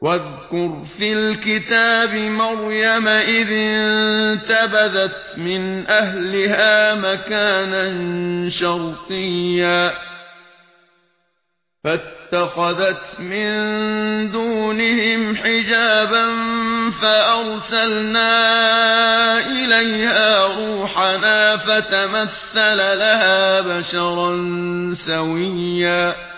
واذكر في الكتاب مريم إذ انتبذت من أهلها مكانا شرطيا فاتخذت من دونهم حجابا فأرسلنا إليها روحنا فتمثل لها بشرا سويا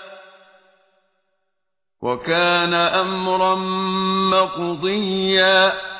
وَكَانَ أَمْرًا مَّقْضِيًّا